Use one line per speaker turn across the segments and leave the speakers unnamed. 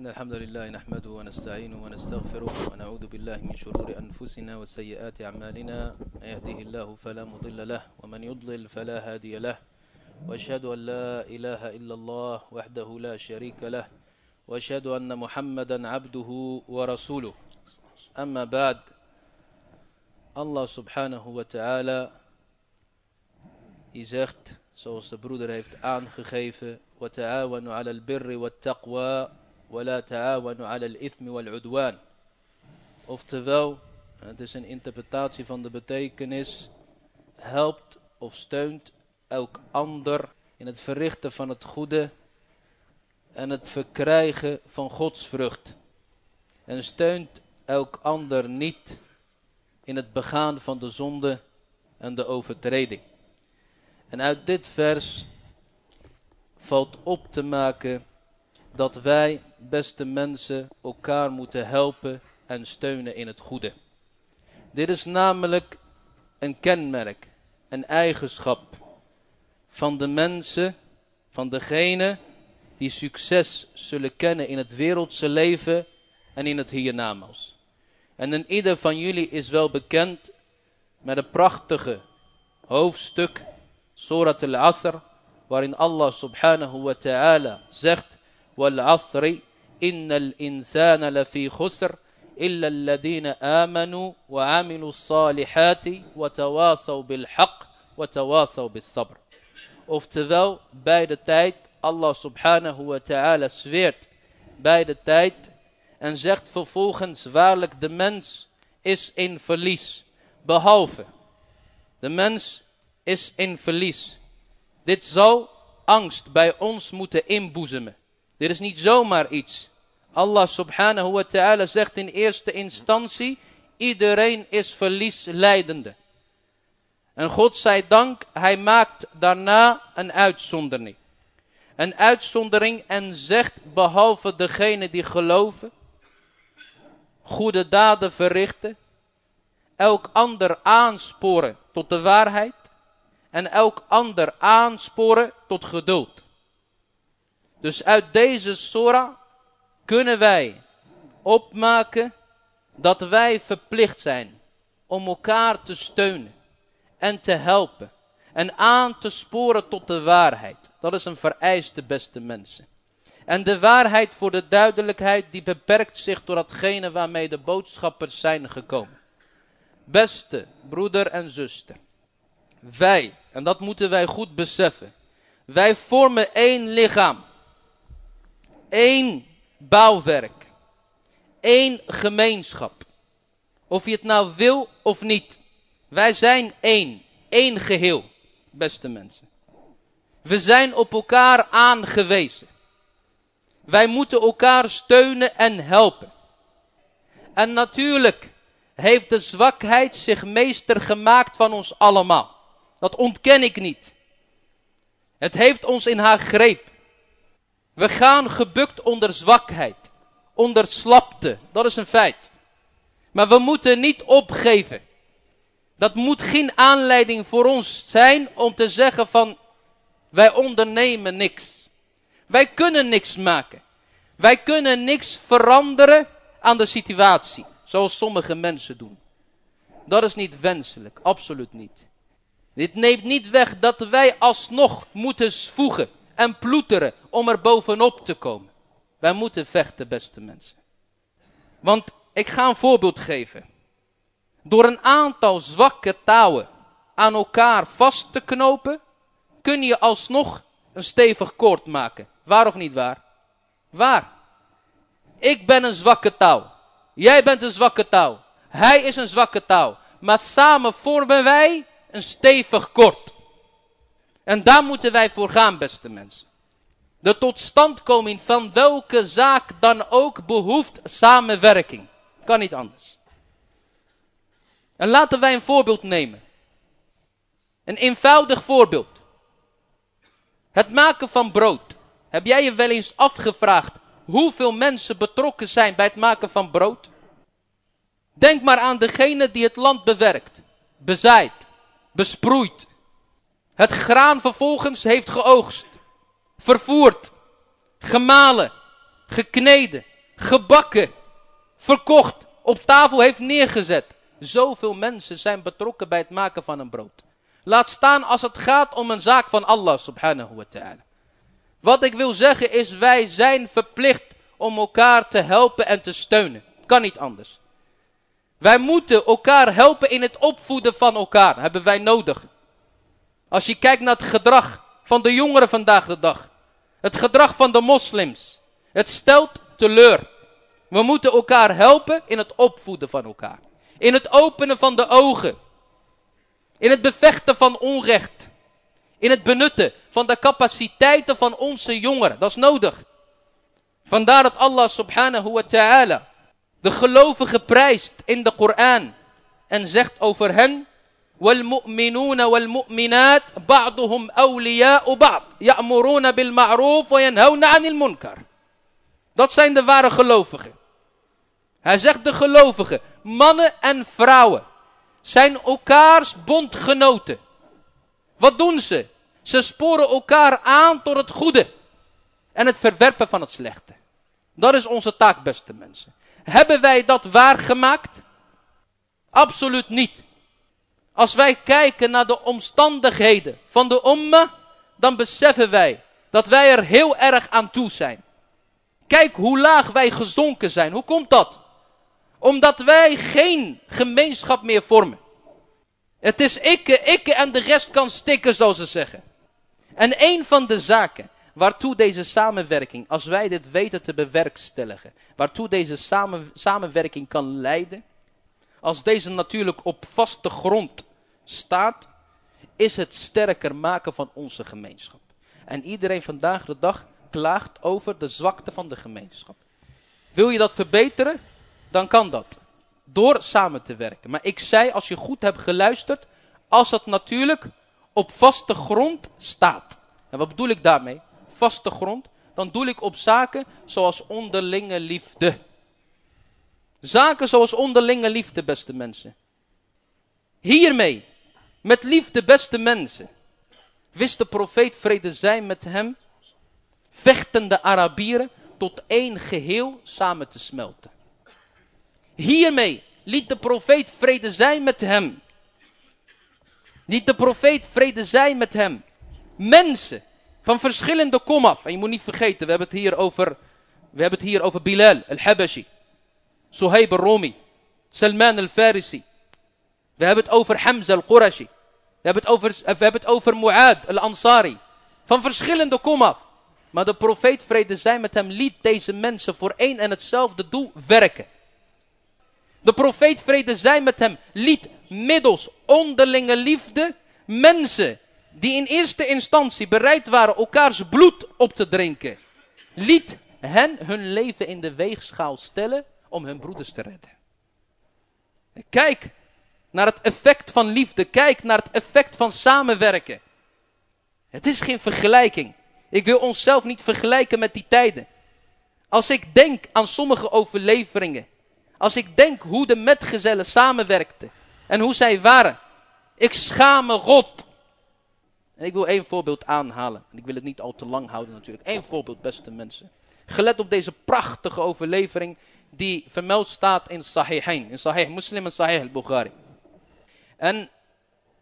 إن الحمد لله نحمده ونستعينه ونستغفره ونعوذ بالله من شرور أنفسنا وسيئات أعمالنا. من يهده الله فلا مضل له ومن يضلل فلا هادي له. وأشهد أن لا إله إلا الله وحده لا شريك له. وأشهد أن محمدا عبده ورسوله. أما بعد Allah subhanahu wa ta'ala die zegt, zoals de broeder وَتَعَاوَنُوا عَلَى الْبِرِّ وَالتَّقْوَى. وَلَا تَعَاوَنُوا عَلَى الْإِثْمِ وَالْعُدْوَانِ Oftewel, het is een interpretatie van de betekenis, helpt of steunt elk ander in het verrichten van het goede en het verkrijgen van Gods vrucht. En steunt elk ander niet in het begaan van de zonde en de overtreding. En uit dit vers valt op te maken dat wij, beste mensen, elkaar moeten helpen en steunen in het goede. Dit is namelijk een kenmerk, een eigenschap van de mensen, van degene die succes zullen kennen in het wereldse leven en in het hiernamaals. En in ieder van jullie is wel bekend met het prachtige hoofdstuk Surat al-Asr, waarin Allah subhanahu wa ta'ala zegt, wal-asri إِنَّ الْإِنسَانَ لَفِي خُسْرٍ إِلَّا الَّذِينَ آمَنُوا وَعَمِلُوا الصَّالِحَاتِ وَتَوَاصَوْا بِالْحَقِّ وَتَوَاصَوْا بِالصَّبْرِ Oftewel, bij de tijd, Allah subhanahu wa ta'ala zweert bij de tijd en zegt vervolgens, waarlijk de mens is in verlies. Behalve, de mens is in verlies. Dit zou angst bij ons moeten inboezemen. Dit is niet zomaar iets. Allah subhanahu wa ta'ala zegt in eerste instantie, iedereen is verliesleidende. En God zij dank, hij maakt daarna een uitzondering. Een uitzondering en zegt, behalve degene die geloven, goede daden verrichten, elk ander aansporen tot de waarheid en elk ander aansporen tot geduld. Dus uit deze Sora kunnen wij opmaken dat wij verplicht zijn om elkaar te steunen en te helpen en aan te sporen tot de waarheid. Dat is een vereiste, beste mensen. En de waarheid voor de duidelijkheid die beperkt zich door datgene waarmee de boodschappers zijn gekomen. Beste broeder en zuster, wij, en dat moeten wij goed beseffen, wij vormen één lichaam, één bouwwerk, één gemeenschap. Of je het nou wil of niet, wij zijn één, één geheel, beste mensen. We zijn op elkaar aangewezen. Wij moeten elkaar steunen en helpen. En natuurlijk heeft de zwakheid zich meester gemaakt van ons allemaal. Dat ontken ik niet. Het heeft ons in haar greep. We gaan gebukt onder zwakheid, onder slapte, dat is een feit. Maar we moeten niet opgeven. Dat moet geen aanleiding voor ons zijn om te zeggen van wij ondernemen niks. Wij kunnen niks maken. Wij kunnen niks veranderen aan de situatie, zoals sommige mensen doen. Dat is niet wenselijk, absoluut niet. Dit neemt niet weg dat wij alsnog moeten voegen en ploeteren om er bovenop te komen. Wij moeten vechten, beste mensen. Want ik ga een voorbeeld geven. Door een aantal zwakke touwen aan elkaar vast te knopen, kun je alsnog een stevig koord maken. Waar of niet waar? Waar? Ik ben een zwakke touw. Jij bent een zwakke touw. Hij is een zwakke touw. Maar samen vormen wij een stevig koord. En daar moeten wij voor gaan, beste mensen. De totstandkoming van welke zaak dan ook behoeft samenwerking. Kan niet anders. En laten wij een voorbeeld nemen. Een eenvoudig voorbeeld. Het maken van brood. Heb jij je wel eens afgevraagd hoeveel mensen betrokken zijn bij het maken van brood? Denk maar aan degene die het land bewerkt, bezaait, besproeit. Het graan vervolgens heeft geoogst, vervoerd, gemalen, gekneden, gebakken, verkocht, op tafel heeft neergezet. Zoveel mensen zijn betrokken bij het maken van een brood. Laat staan als het gaat om een zaak van Allah subhanahu wa ta'ala. Wat ik wil zeggen is, wij zijn verplicht om elkaar te helpen en te steunen. Kan niet anders. Wij moeten elkaar helpen in het opvoeden van elkaar. Hebben wij nodig. Als je kijkt naar het gedrag van de jongeren vandaag de dag. Het gedrag van de moslims. Het stelt teleur. We moeten elkaar helpen in het opvoeden van elkaar. In het openen van de ogen. In het bevechten van onrecht. In het benutten van de capaciteiten van onze jongeren. Dat is nodig. Vandaar dat Allah subhanahu wa ta'ala de gelovigen prijst in de Koran. En zegt over hen. والمؤمنون والمؤمنات بعضهم أولياء بعض يأمرون بالمعروف وينهون عن المنكر Dat zijn de ware gelovigen. Hij zegt de gelovigen, mannen en vrouwen, zijn elkaars bondgenoten. Wat doen ze? Ze sporen elkaar aan tot het goede en het verwerpen van het slechte. Dat is onze taak, beste mensen. Hebben wij dat waargemaakt? Absoluut niet. Als wij kijken naar de omstandigheden van de umma, dan beseffen wij dat wij er heel erg aan toe zijn. Kijk hoe laag wij gezonken zijn. Hoe komt dat? Omdat wij geen gemeenschap meer vormen. Het is ikke, ikke en de rest kan stikken, zoals ze zeggen. En een van de zaken waartoe deze samenwerking, als wij dit weten te bewerkstelligen, waartoe deze samen, samenwerking kan leiden, als deze natuurlijk op vaste grond staat, is het sterker maken van onze gemeenschap. En iedereen vandaag de dag klaagt over de zwakte van de gemeenschap. Wil je dat verbeteren? Dan kan dat. Door samen te werken. Maar ik zei, als je goed hebt geluisterd, als het natuurlijk op vaste grond staat. En wat bedoel ik daarmee? Vaste grond. Dan doe ik op zaken zoals onderlinge liefde. Zaken zoals onderlinge liefde, beste mensen. Hiermee, met liefde, beste mensen, wist de profeet vrede zijn met hem, vechtende Arabieren, tot één geheel samen te smelten. Hiermee liet de profeet vrede zijn met hem. Liet de profeet vrede zijn met hem. Mensen van verschillende komaf. En je moet niet vergeten, we hebben het hier over, we hebben het hier over Bilal al-Habashi. Suhaib al-Rumi. Salman al-Farisi. We hebben het over Hamza al-Qurashi. We hebben het over, we hebben het over Mu'ad al-Ansari. Van verschillende komaf. Maar de profeet vrede zijn met hem liet deze mensen voor één en hetzelfde doel werken. De profeet vrede zij met hem liet middels onderlinge liefde mensen die in eerste instantie bereid waren elkaars bloed op te drinken, liet hen hun leven in de weegschaal stellen om hun broeders te redden. Kijk naar het effect van liefde, kijk naar het effect van samenwerken. Het is geen vergelijking. Ik wil onszelf niet vergelijken met die tijden. Als ik denk aan sommige overleveringen als ik denk hoe de metgezellen samenwerkten en hoe zij waren. Ik schaam me rot. En ik wil één voorbeeld aanhalen. En ik wil het niet al te lang houden natuurlijk. Eén voorbeeld, beste mensen. Gelet op deze prachtige overlevering die vermeld staat in Sahihain. In Sahih Muslim en Sahih al-Bukhari. En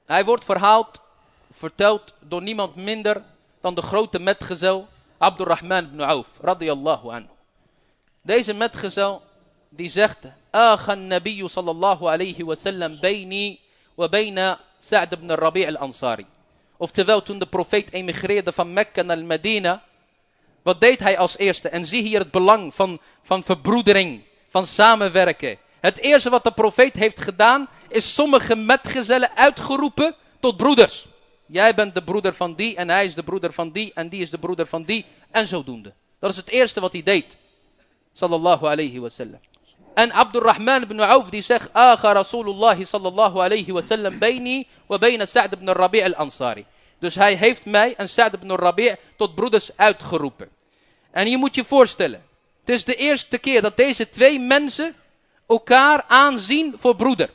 hij wordt verhaald, verteld door niemand minder dan de grote metgezel Abdurrahman ibn Auf, radiyallahu anhu. Deze metgezel die zegt, Aghan Nabi sallallahu alayhi wa sallam bayni wa bayna Sa'd ibn Rabi' al-Ansari. Oftewel, toen de profeet emigreerde van Mekka naar Medina, wat deed hij als eerste? En zie hier het belang van, van verbroedering, van samenwerken. Het eerste wat de profeet heeft gedaan, is sommige metgezellen uitgeroepen tot broeders. Jij bent de broeder van die en hij is de broeder van die en die is de broeder van die en zodoende. Dat is het eerste wat hij deed. Sallallahu alayhi wa sallam. En Abdurrahman ibn Auf die zegt, Aga Rasulullah sallallahu alayhi wa sallam bayni wa bayna Sa'd ibn Rabi' al-Ansari. Dus hij heeft mij en Sa'd ibn Rabi' tot broeders uitgeroepen. En je moet je voorstellen, het is de eerste keer dat deze twee mensen elkaar aanzien voor broeder.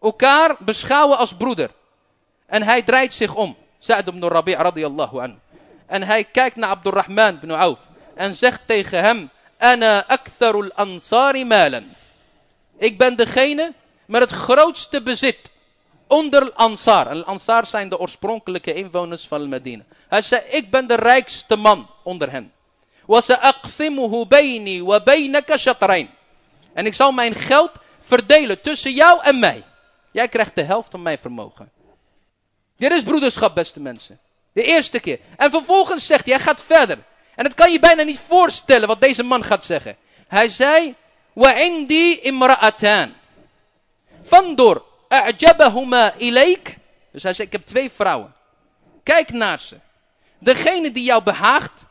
Elkaar beschouwen als broeder. En hij draait zich om. Sa'd ibn Rabi' radiyallahu anhu. En hij kijkt naar Abdurrahman ibn Auf. En zegt tegen hem, Ana aktharul ansari malen. Ik ben degene met het grootste bezit onder Ansar. En Ansar zijn de oorspronkelijke inwoners van Medina. Hij zei, ik ben de rijkste man onder hen. وَسَأَقْسِمُهُ بَيْنِي وَبَيْنَكَ شَطْرَيْنِ En ik zal mijn geld verdelen tussen jou en mij. Jij krijgt de helft van mijn vermogen. Dit is broederschap, beste mensen. De eerste keer. En vervolgens zegt hij, hij gaat verder. En het kan je bijna niet voorstellen wat deze man gaat zeggen. Hij zei, وَعِنْدِي إِمْرَأَتَانِ Vandoor, أَعْجَبَهُمَا إِلَيْكَ Dus hij zei, ik heb twee vrouwen. Kijk naar ze. Degene die jou behaagt,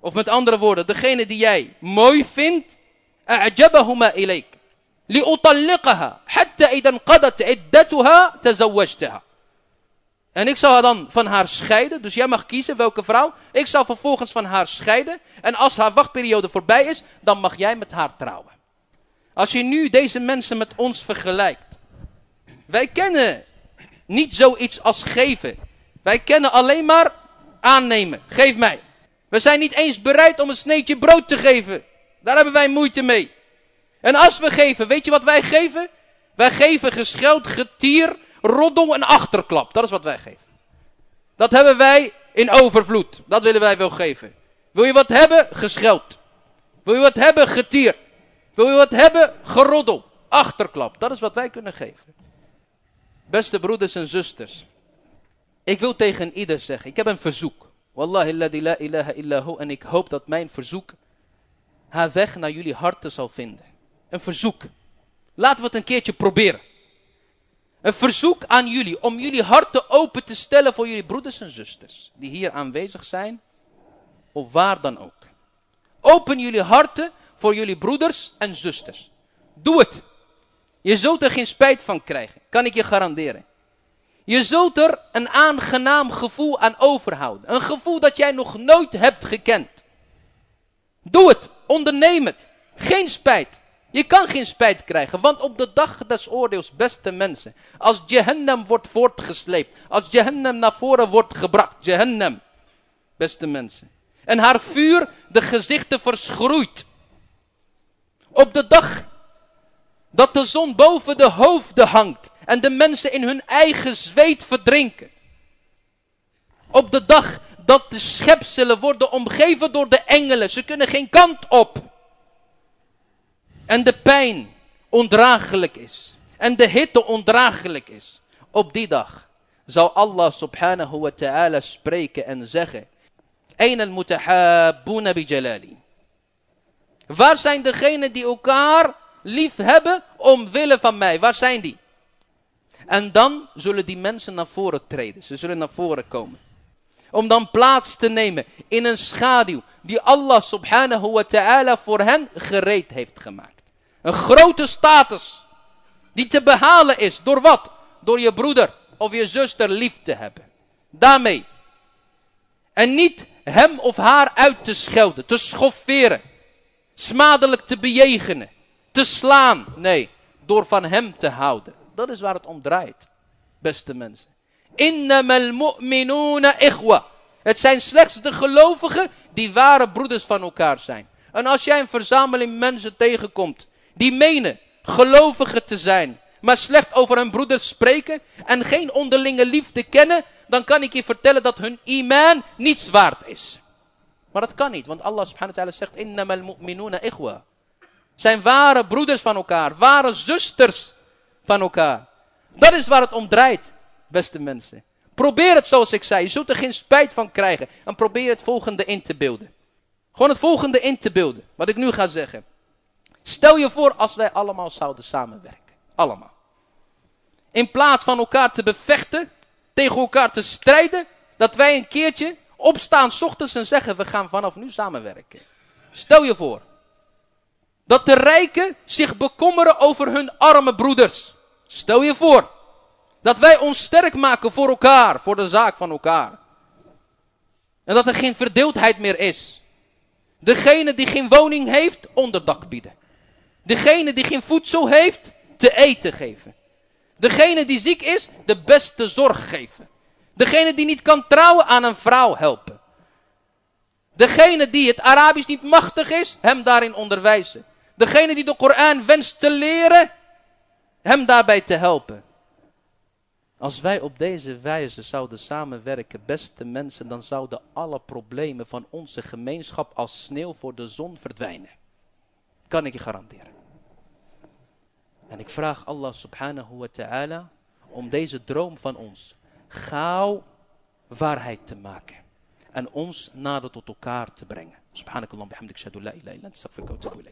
of met andere woorden, degene die jij mooi vindt, أعجبهما إليك لأطلقها حتى إذا انقضت عدتها تزوجتها En ik zal haar dan van haar scheiden. Dus jij mag kiezen welke vrouw. Ik zal vervolgens van haar scheiden. En als haar wachtperiode voorbij is, dan mag jij met haar trouwen. Als je nu deze mensen met ons vergelijkt. Wij kennen niet zoiets als geven. Wij kennen alleen maar aannemen. Geef mij. We zijn niet eens bereid om een sneetje brood te geven. Daar hebben wij moeite mee. En als we geven, weet je wat wij geven? Wij geven gescheld, getier, roddel en achterklap. Dat is wat wij geven. Dat hebben wij in overvloed. Dat willen wij wel geven. Wil je wat hebben? Gescheld. Wil je wat hebben? Getier. Wil je wat hebben? Geroddel. Achterklap. Dat is wat wij kunnen geven. Beste broeders en zusters. Ik wil tegen ieder zeggen. Ik heb een verzoek. Wallahi la ilaha illahu. En ik hoop dat mijn verzoek haar weg naar jullie harten zal vinden. Een verzoek. Laten we het een keertje proberen. Een verzoek aan jullie om jullie harten open te stellen voor jullie broeders en zusters. Die hier aanwezig zijn. Of waar dan ook. Open jullie harten voor jullie broeders en zusters. Doe het. Je zult er geen spijt van krijgen. Kan ik je garanderen. Je zult er een aangenaam gevoel aan overhouden. Een gevoel dat jij nog nooit hebt gekend. Doe het. Onderneem het. Geen spijt. Je kan geen spijt krijgen, want op de dag des oordeels, beste mensen, als Jehannam wordt voortgesleept, als Jehannam naar voren wordt gebracht, Jehannam, beste mensen, en haar vuur de gezichten verschroeit, op de dag dat de zon boven de hoofden hangt en de mensen in hun eigen zweet verdrinken, op de dag dat de schepselen worden omgeven door de engelen, ze kunnen geen kant op, en de pijn ondraaglijk is en de hitte ondraaglijk is, op die dag zal Allah subhanahu wa ta'ala spreken en zeggen, Een al-mutahabbuna bi jalali. Waar zijn degenen die elkaar lief hebben omwille van mij? Waar zijn die? En dan zullen die mensen naar voren treden. Ze zullen naar voren komen. Om dan plaats te nemen in een schaduw die Allah subhanahu wa ta'ala voor hen gereed heeft gemaakt. Een grote status. Die te behalen is. Door wat? Door je broeder of je zuster lief te hebben. Daarmee. En niet hem of haar uit te schelden, te schofferen. Smadelijk te bejegenen. Te slaan. Nee, door van hem te houden. Dat is waar het om draait. Beste mensen. Innamal mu'minuna ikhwa. Het zijn slechts de gelovigen die ware broeders van elkaar zijn. En als jij een verzameling mensen tegenkomt die menen gelovigen te zijn, maar slecht over hun broeders spreken en geen onderlinge liefde kennen, dan kan ik je vertellen dat hun iman niets waard is. Maar dat kan niet, want Allah subhanahu wa ta'ala zegt, innamal mu'minuna ikhwa. Zijn ware broeders van elkaar, ware zusters van elkaar. Dat is waar het om draait, beste mensen. Probeer het zoals ik zei, je zult er geen spijt van krijgen. En probeer het volgende in te beelden. Gewoon het volgende in te beelden, wat ik nu ga zeggen. Stel je voor als wij allemaal zouden samenwerken. Allemaal. In plaats van elkaar te bevechten, tegen elkaar te strijden, dat wij een keertje opstaan s ochtends en zeggen we gaan vanaf nu samenwerken. Stel je voor. Dat de rijken zich bekommeren over hun arme broeders. Stel je voor. Dat wij ons sterk maken voor elkaar, voor de zaak van elkaar. En dat er geen verdeeldheid meer is. Degene die geen woning heeft, onderdak bieden. Degene die geen voedsel heeft, te eten geven. Degene die ziek is, de beste zorg geven. Degene die niet kan trouwen, aan een vrouw helpen. Degene die het Arabisch niet machtig is, hem daarin onderwijzen. Degene die de Koran wenst te leren, hem daarbij te helpen. Als wij op deze wijze zouden samenwerken, beste mensen, dan zouden alle problemen van onze gemeenschap als sneeuw voor de zon verdwijnen. Kan ik je garanderen. En ik vraag Allah subhanahu wa ta'ala om deze droom van ons gauw waarheid te maken. En ons nader tot elkaar te brengen. Subhanakallah bihamdik shadu la ilaha illa astaghfiruka wa atubu